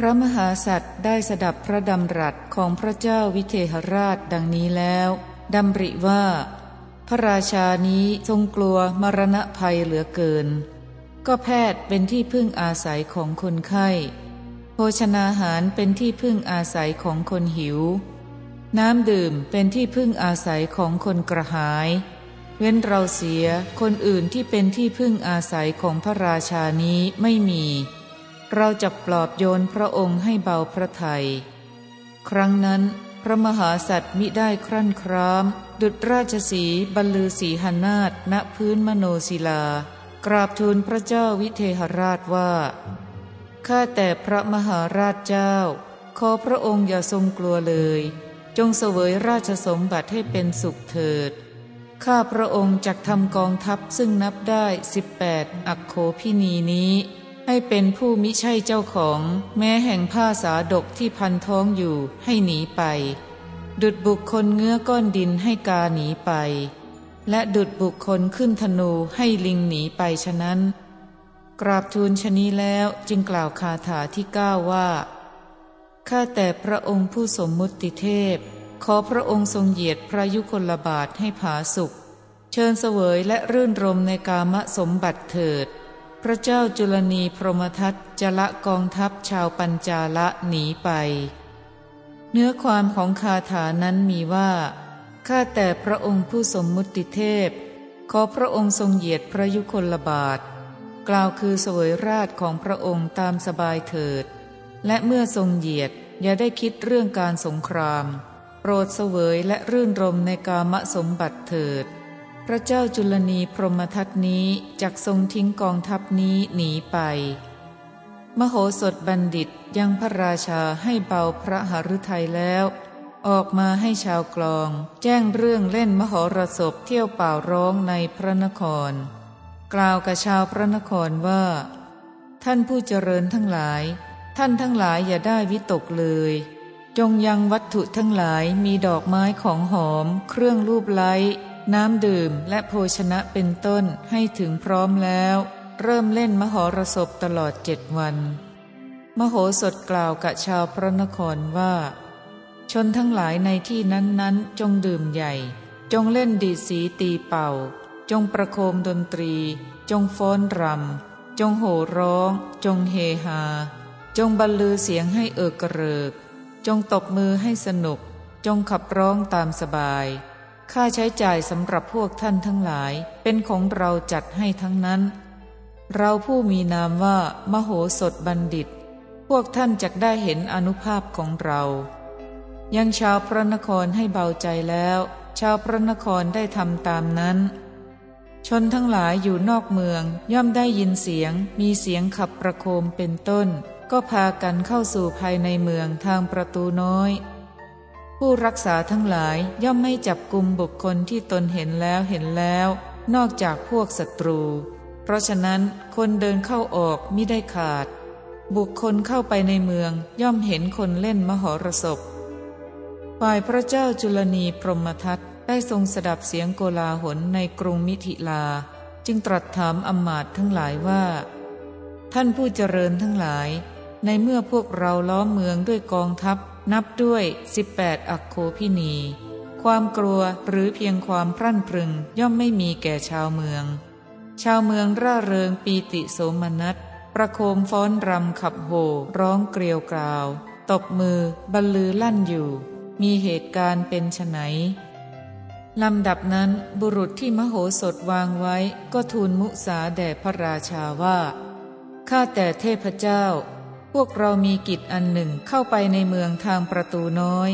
พระมหาสัตว์ได้สดับพระดำรัสของพระเจ้าวิเทหราชดังนี้แล้วดำริว่า พระราชานี้ทรงกลัวมรณะภัยเหลือเกิน ก็แพทย์เป็นที่พึ่งอาศัยของคนไข้ โภชนาหารเป็นที่พึ่งอาศัยของคนหิว น้ำดื่มเป็นที่พึ่งอาศัยของคนกระหาย เว้นเราเสียคนอื่นที่เป็นที่พึ่งอาศัยของพระราชานี้ไม่มี เราจะปลอบโยนพระองค์ให้เบาพระทยัย ครั้งนั้นพระมหาสัตว์มิได้ครั่นคราม ดุจราชสีบรรลือสีหนาฏณพื้นมโนศิลา กราบทูลพระเจ้าวิเทหราชว่า ข้าแต่พระมหาราชเจ้า ขอพระองค์อย่าทรงกลัวเลย จงเสวยราชสมบัติให้เป็นสุขเถิด ข้าพระองค์จักทำกองทัพซึ่งนับได้สิบแปดอักโคพินีนี้ ให้เป็นผู้มิใช่เจ้าของ แม้แห่งผ้าสาดกที่พันท้องอยู่ให้หนีไป ดุดบุคคลเงื้อก้อนดินให้กาหนีไป และดุดบุคคลขึ้นธนูให้ลิงหนีไปฉะนั้น กราบทูลชนีแล้วจึงกล่าวคาถาที่เก้าว่าข้าแต่พระองค์ผู้สมมุติเทพ ขอพระองค์ทรงเหยียดพระยุคลบาทให้ผาสุข เชิญเสวยและรื่นรมในกามสมบัติเถิด พระเจ้าจุลนีพรหมทัตจะละกองทัพชาวปัญจาละหนีไป เนื้อความของคาถานั้นมีว่า ข้าแต่พระองค์ผู้สมมุติเทพ ขอพระองค์ทรงเหยียดพระยุคลบาท กล่าวคือสวยราชของพระองค์ตามสบายเถิด และเมื่อทรงเหยียดอย่าได้คิดเรื่องการสงคราม โปรดเสวยและรื่นรมในกามสมบัติเถิด พระเจ้าจุลนีพรหมทัตนี้จักทรงทิ้งกองทัพนี้หนีไป มโหสถบัณฑิตยังพระราชาให้เบาพระหฤทัยแล้ว ออกมาให้ชาวกลอง แจ้งเรื่องเล่นมโหรสพเที่ยวเป่าร้องในพระนคร กล่าวกับชาวพระนครว่า ท่านผู้เจริญทั้งหลาย ท่านทั้งหลายอย่าได้วิตกเลย จงยังวัตถุทั้งหลายมีดอกไม้ของหอม เครื่องรูปไล้ น้ำดื่มและโภชนะเป็นต้นให้ถึงพร้อมแล้ว เริ่มเล่นมหรสพตลอดเจ็ดวัน มโหสถกล่าวกับชาวพระนครว่า ชนทั้งหลายในที่นั้นๆ จงดื่มใหญ่ จงเล่นดีสีตีเป่า จงประโคมดนตรี จงฟ้อนรำจงโห่ร้อง จงเฮฮา จงบรรลือเสียงให้เอิกกระเริก จงตบมือให้สนุก จงขับร้องตามสบาย ค่าใช้จ่ายสำหรับพวกท่านทั้งหลายเป็นของเราจัดให้ทั้งนั้น เราผู้มีนามว่า มโหสถบัณฑิต พวกท่านจะได้เห็นอนุภาพของเรา ยังชาวพระนครให้เบาใจแล้ว ชาวพระนครได้ทำตามนั้น ชนทั้งหลายอยู่นอกเมืองย่อมได้ยินเสียง มีเสียงขับประโคมเป็นต้น ก็พากันเข้าสู่ภายในเมืองทางประตูน้อย ผู้รักษาทั้งหลายย่อมไม่จับกลุ่มบุคคลที่ตนเห็นแล้วเห็นแล้ว นอกจากพวกศัตรู เพราะฉะนั้นคนเดินเข้าออกมิได้ขาด บุคคลเข้าไปในเมืองย่อมเห็นคนเล่นมหรสพฝ่ายพระเจ้าจุลนีพรหมทัตได้ทรงสดับเสียงโกลาหลในกรุงมิถิลา จึงตรัสถามอมาตทั้งหลายว่า ท่านผู้เจริญทั้งหลาย ในเมื่อพวกเราล้อมเมืองด้วยกองทัพ นับด้วยสิบแปดอักโคพินี ความกลัวหรือเพียงความพรั่นพรึงย่อมไม่มีแก่ชาวเมือง ชาวเมืองร่าเริงปีติโสมนัส ประโคมฟ้อนรำขับโห่ร้องเกลียวกราว ตบมือบรรลือลั่นอยู่ มีเหตุการณ์เป็นไนลำดับนั้นบุรุษที่มโหสถวางไว้ก็ทูลมุสาแด่พระราชาว่า ข้าแต่เทพเจ้า วกเรามีกิจอันหนึ่งเข้าไปในเมืองทางประตูน้อย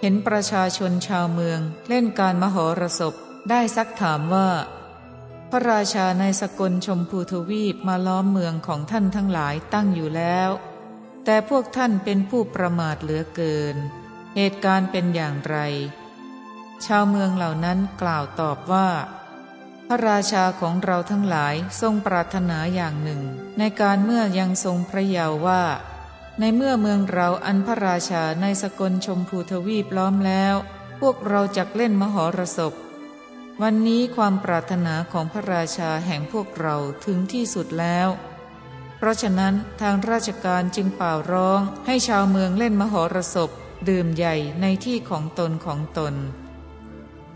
เห็นประชาชนชาวเมือง เล่นการมหรสพได้ซักถามว่า พระราชาในสกลชมพูทวีปมาล้อมเมืองของท่านทั้งหลายตั้งอยู่แล้ว แต่พวกท่านเป็นผู้ประมาทเหลือเกิน เหตุการณ์เป็นอย่างไร ชาวเมืองเหล่านั้นกล่าวตอบว่า พระราชาของเราทั้งหลายทรงปรารถนาอย่างหนึ่ง ในการเมื่อยังทรงพระเยาว์ว่า ในเมื่อเมืองเราอันพระราชาในสกลชมพูทวีปล้อมแล้ว พวกเราจักเล่นมหรสพ วันนี้ความปรารถนาของพระราชาแห่งพวกเราถึงที่สุดแล้ว เพราะฉะนั้นทางราชการจึงเป่าร้องให้ชาวเมืองเล่นมหรสพ ดื่มใหญ่ในที่ของตนของตน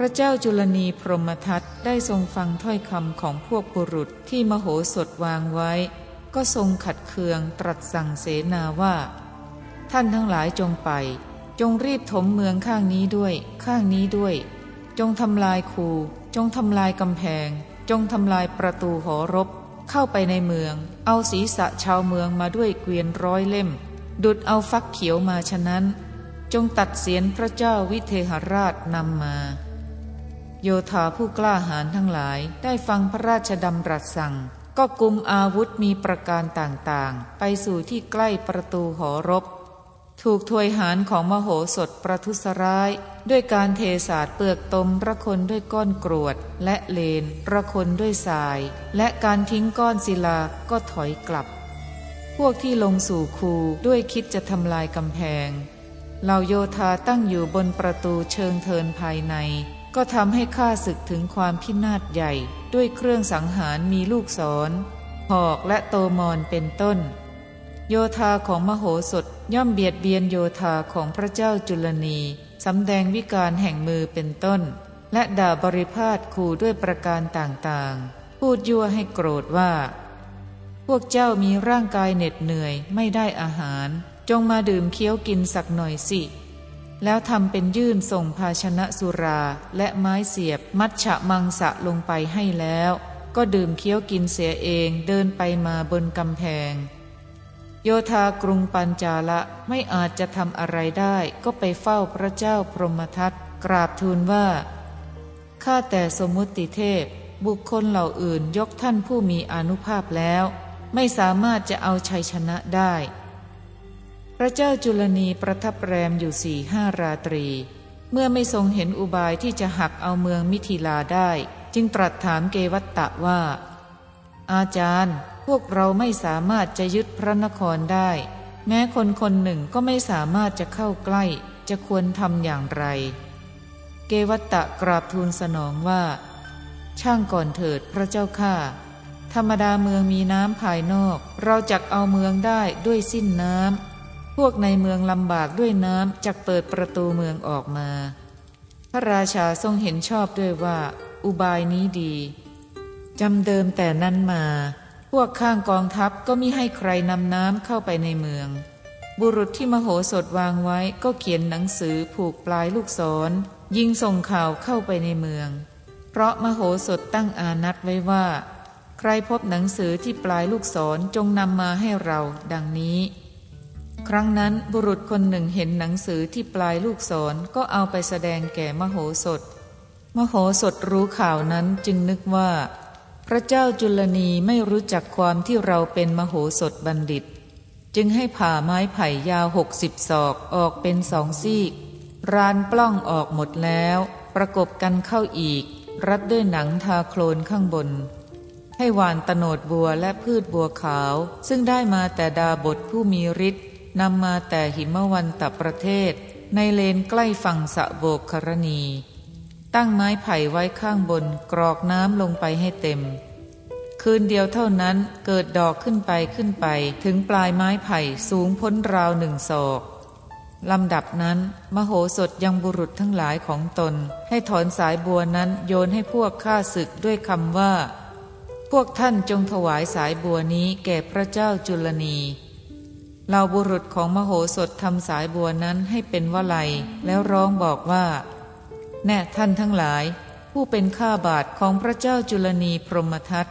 พระเจ้าจุลนีพรหมทัตได้ทรงฟังถ้อยคำของพวกบุรุษที่มโหสถวางไว้ ก็ทรงขัดเคืองตรัสสั่งเสนาว่า ท่านทั้งหลายจงไป จงรีบถมเมืองข้างนี้ด้วย ข้างนี้ด้วย จงทำลายคู จงทำลายกำแพง จงทำลายประตูหอรบ เข้าไปในเมือง เอาศีรษะชาวเมืองมาด้วยเกวียนร้อยเล่ม ดุดเอาฟักเขียวมาฉะนั้น จงตัดเสียนพระเจ้าวิเทหราชนำมา โยธาผู้กล้าหาญทั้งหลายได้ฟังพระราชดำรัสสั่ง ก็กุมอาวุธมีประการต่างๆ ไปสู่ที่ใกล้ประตูหอรบ ถูกถวยหารของมโหสถประทุษร้าย ด้วยการเทศาสเปลือกตมระคนด้วยก้อนกรวด และเลนระคนด้วยทราย และการทิ้งก้อนศิลาก็ถอยกลับ พวกที่ลงสู่คูด้วยคิดจะทำลายกำแพงเหล่าโยธาตั้งอยู่บนประตูเชิงเทินภายใน ก็ทำให้ข้าศึกถึงความพินาศใหญ่ ด้วยเครื่องสังหารมีลูกศร หอกและโตมอนเป็นต้น โยธาของมโหสถย่อมเบียดเบียนโยธาของพระเจ้าจุลนีสำแดงวิการแห่งมือเป็นต้น และด่าบริพาทขู่ด้วยประการต่างๆ พูดยั่วให้โกรธว่า พวกเจ้ามีร่างกายเหน็ดเหนื่อยไม่ได้อาหาร จงมาดื่มเคี้ยวกินสักหน่อยสิ แล้วทำเป็นยื่นส่งภาชนะสุราและไม้เสียบมัดฉะมังสะลงไปให้แล้ว ก็ดื่มเคี้ยวกินเสียเองเดินไปมาบนกำแพง โยธากรุงปัญจาละไม่อาจจะทำอะไรได้ก็ไปเฝ้าพระเจ้าพรหมทัตกราบทูลว่า ข้าแต่สมมุติเทพ บุคคลเหล่าอื่นยกท่านผู้มีอนุภาพแล้ว ไม่สามารถจะเอาชัยชนะได้ พระเจ้าจุลนีประทับแรมอยู่สี่ห้าราตรี เมื่อไม่ทรงเห็นอุบายที่จะหักเอาเมืองมิถิลาได้ จึงตรัสถามเกวัตตะว่า อาจารย์ พวกเราไม่สามารถจะยึดพระนครได้ แม้คนคนหนึ่งก็ไม่สามารถจะเข้าใกล้จะควรทำอย่างไร เกวัตตะกราบทูลสนองว่า ช่างก่อนเถิดพระเจ้าข้าธรรมดาเมืองมีน้ำภายนอก เราจักเอาเมืองได้ด้วยสิ้นน้ำ พวกในเมืองลำบากด้วยน้ำจักเปิดประตูเมืองออกมา พระราชาทรงเห็นชอบด้วยว่า อุบายนี้ดีจำเดิมแต่นั้นมา พวกข้างกองทัพก็มิให้ใครนำน้ำเข้าไปในเมือง บุรุษที่มโหสถวางไว้ก็เขียนหนังสือผูกปลายลูกศร ยิงส่งข่าวเข้าไปในเมือง เพราะมโหสถตั้งอานัตไว้ว่า ใครพบหนังสือที่ปลายลูกศรจงนำมาให้เรา ดังนี้ ครั้งนั้นบุรุษคนหนึ่งเห็นหนังสือที่ปลายลูกศรก็เอาไปแสดงแก่มโหสถ มโหสถรู้ข่าวนั้นจึงนึกว่า พระเจ้าจุลนีไม่รู้จักความที่เราเป็นมโหสถบัณฑิต จึงให้ผ่าไม้ไผ่ยาวหกสิบศอกออกเป็นสองซีก รานปล้องออกหมดแล้ว ประกบกันเข้าอีก รัดด้วยหนังทาโคลนข้างบน ให้หวานตโนดบัวและพืชบัวขาว ซึ่งได้มาแต่ดาบทผู้มีฤทธิ์ นำมาแต่หิมวันตประเทศ ในเลนใกล้ฝั่งสะโบกครณี ตั้งไม้ไผ่ไว้ข้างบนกรอกน้ำลงไปให้เต็ม คืนเดียวเท่านั้นเกิดดอกขึ้นไปขึ้นไป ถึงปลายไม้ไผ่สูงพ้นราวหนึ่งศอกลำดับนั้น มโหสถยังบุรุษทั้งหลายของตน ให้ถอนสายบัวนั้นโยนให้พวกข้าศึกด้วยคำว่า พวกท่านจงถวายสายบัวนี้แก่พระเจ้าจุลนี เหล่าบุรุษของมโหสถทำสายบัวนั้นให้เป็นวลัยแล้วร้องบอกว่า แน่ท่านทั้งหลาย ผู้เป็นข้าบาทของพระเจ้าจุลนีพรหมทัต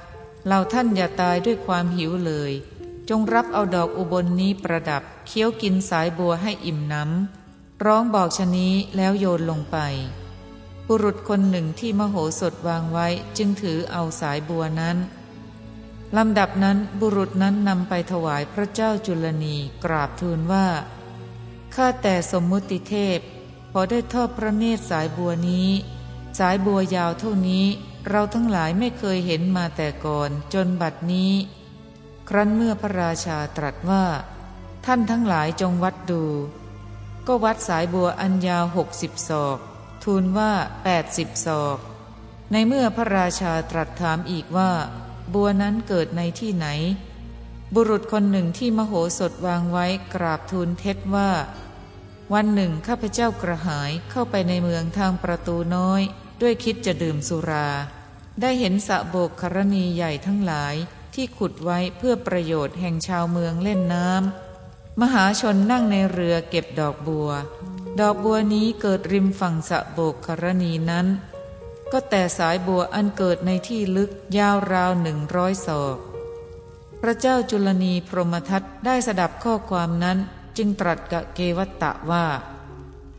เราท่านอย่าตายด้วยความหิวเลย จงรับเอาดอกอุบลนนี้ประดับเคี้ยวกินสายบัวให้อิ่มน้ำร้องบอกชนี้แล้วโยนลงไปบุรุษคนหนึ่งที่มโหสถวางไว้จึงถือเอาสายบัวนั้น ลำดับนั้นบุรุษนั้นนำไปถวายพระเจ้าจุลนีกราบทูลว่า ข้าแต่สมมุติเทพ พอได้ทอดพระเนตรสายบัวนี้ สายบัวยาวเท่านี้เราทั้งหลายไม่เคยเห็นมาแต่ก่อนจนบัดนี้ ครั้นเมื่อพระราชาตรัสว่า ท่านทั้งหลายจงวัดดู ก็วัดสายบัวอันยาวหกสิบศอกทูลว่าแปดสิบศอก ในเมื่อพระราชาตรัสถามอีกว่า บัวนั้นเกิดในที่ไหน บุรุษคนหนึ่งที่มโหสถวางไว้กราบทูลเท็จว่า วันหนึ่งข้าพเจ้ากระหายเข้าไปในเมืองทางประตูน้อย ด้วยคิดจะดื่มสุรา ได้เห็นสะโบกครณีใหญ่ทั้งหลายที่ขุดไว้เพื่อประโยชน์แห่งชาวเมืองเล่นน้ำมหาชนนั่งในเรือเก็บดอกบัว ดอกบัวนี้เกิดริมฝั่งสะโบกครณีนั้น ก็แต่สายบัวอันเกิดในที่ลึกยาวราวหนึ่งร้อยศอก พระเจ้าจุลนีพรหมทัตได้สดับข้อความนั้นจึงตรัสกับเกวัตตะว่า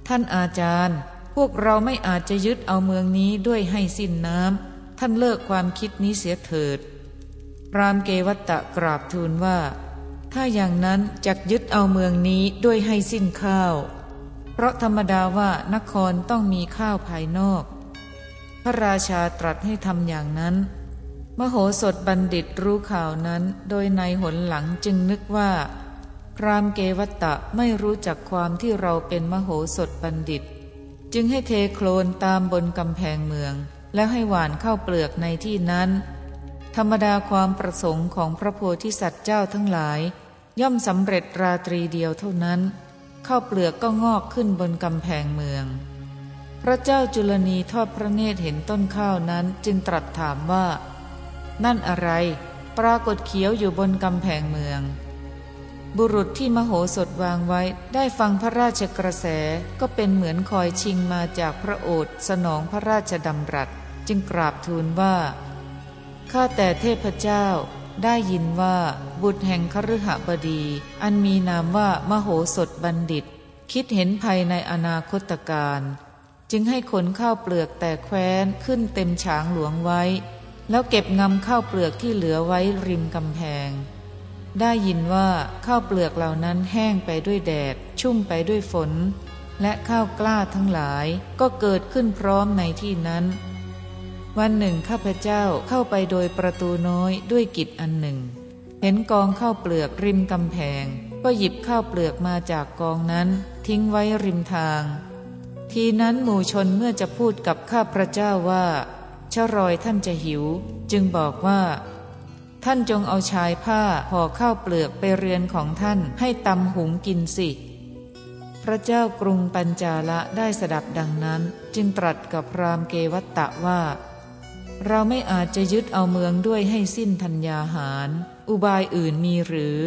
ท่านอาจารย์ พวกเราไม่อาจจะยึดเอาเมืองนี้ด้วยให้สิ้นน้ำท่านเลิกความคิดนี้เสียเถิด รามเกวัตตะกราบทูลว่า ถ้าอย่างนั้นจักยึดเอาเมืองนี้ด้วยให้สิ้นข้าว เพราะธรรมดาว่านครต้องมีข้าวภายนอก ระราชาตรัสให้ทำอย่างนั้น มโหสถบัณฑิตรู้ข่าวนั้น โดยในหนหลังจึงนึกว่า พรามเกวัตตะไม่รู้จักความที่เราเป็นมโหสถบัณฑิต จึงให้เทโคลนตามบนกำแพงเมือง แล้วให้หวานเข้าเปลือกในที่นั้น ธรรมดาความประสงค์ของพระโพธิสัตว์เจ้าทั้งหลาย ย่อมสำเร็จราตรีเดียวเท่านั้น เข้าเปลือกก็งอกขึ้นบนกำแพงเมือง พระเจ้าจุลนีทอดพระเนตรเห็นต้นข้าวนั้นจึงตรัสถามว่า นั่นอะไร ปรากฏเขียวอยู่บนกำแพงเมือง บุรุษที่มโหสถวางไว้ได้ฟังพระราชกระแสก็เป็นเหมือนคอยชิงมาจากพระโอษฐ์สนองพระราชดำรัสจึงกราบทูลว่า ข้าแต่เทพเจ้าได้ยินว่าบุตรแห่งคฤหบดี อันมีนามว่ามโหสถบัณฑิต คิดเห็นภัยในอนาคตการ จึงให้ขนข้าวเปลือกแต่แคว้นขึ้นเต็มฉางหลวงไว้ แล้วเก็บงำข้าวเปลือกที่เหลือไว้ริมกำแพง ได้ยินว่าข้าวเปลือกเหล่านั้นแห้งไปด้วยแดด ชุ่มไปด้วยฝน และข้าวกล้าทั้งหลายก็เกิดขึ้นพร้อมในที่นั้น วันหนึ่งข้าพเจ้าเข้าไปโดยประตูน้อยด้วยกิจอันหนึ่ง เห็นกองข้าวเปลือกริมกำแพง ก็หยิบข้าวเปลือกมาจากกองนั้น ทิ้งไว้ริมทาง ทีนั้นหมู่ชนเมื่อจะพูดกับข้าพระเจ้าว่าชรอยท่านจะหิว จึงบอกว่า ท่านจงเอาชายผ้าห่อข้าวเปลือกไปเรือนของท่านให้ตำหุงกินสิ พระเจ้ากรุงปัญจาละได้สดับดังนั้น จึงตรัสกับพรามเกวัตตะว่า เราไม่อาจจะยึดเอาเมืองด้วยให้สิ้นธัญญาหาร อุบายอื่นมีหรือ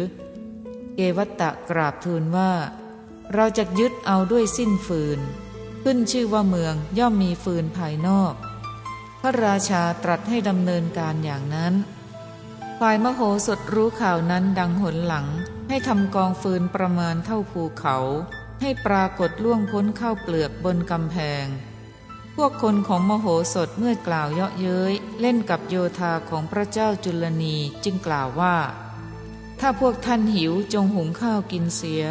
เกวัตตะกราบทูลว่า เราจะยึดเอาด้วยสิ้นฟืน ขึ้นชื่อว่าเมืองย่อมมีฟืนภายนอก พระราชาตรัสให้ดำเนินการอย่างนั้น ฝ่ายมโหสถรู้ข่าวนั้นดังหนหลัง ให้ทำกองฟืนประมาณเท่าภูเขา ให้ปรากฏล่วงพ้นเข้าเปลือกบนกำแพง พวกคนของมโหสถเมื่อกล่าวเยาะเย้ยเล่นกับโยธาของพระเจ้าจุลนีจึงกล่าวว่า ถ้าพวกท่านหิวจงหุงข้าวกินเสีย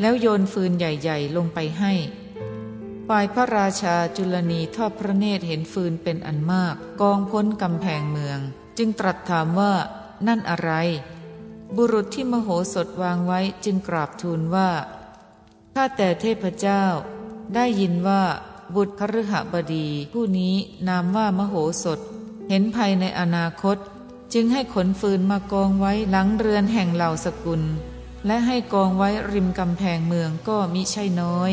แล้วโยนฟืนใหญ่ ๆ ลงไปให้ ฝ่ายพระราชาจุลนีทอดพระเนตรเห็นฟืนเป็นอันมาก กองพ้นกำแพงเมือง จึงตรัสถามว่านั่นอะไร บุรุษที่มโหสถวางไว้จึงกราบทูลว่าข้าแต่เทพเจ้า ได้ยินว่าบุตรคฤหบดี ผู้นี้นามว่ามโหสถ เห็นภัยในอนาคต จึงให้ขนฟืนมากองไว้หลังเรือนแห่งเหล่าสกุล และให้กองไว้ริมกำแพงเมืองก็มิใช่น้อย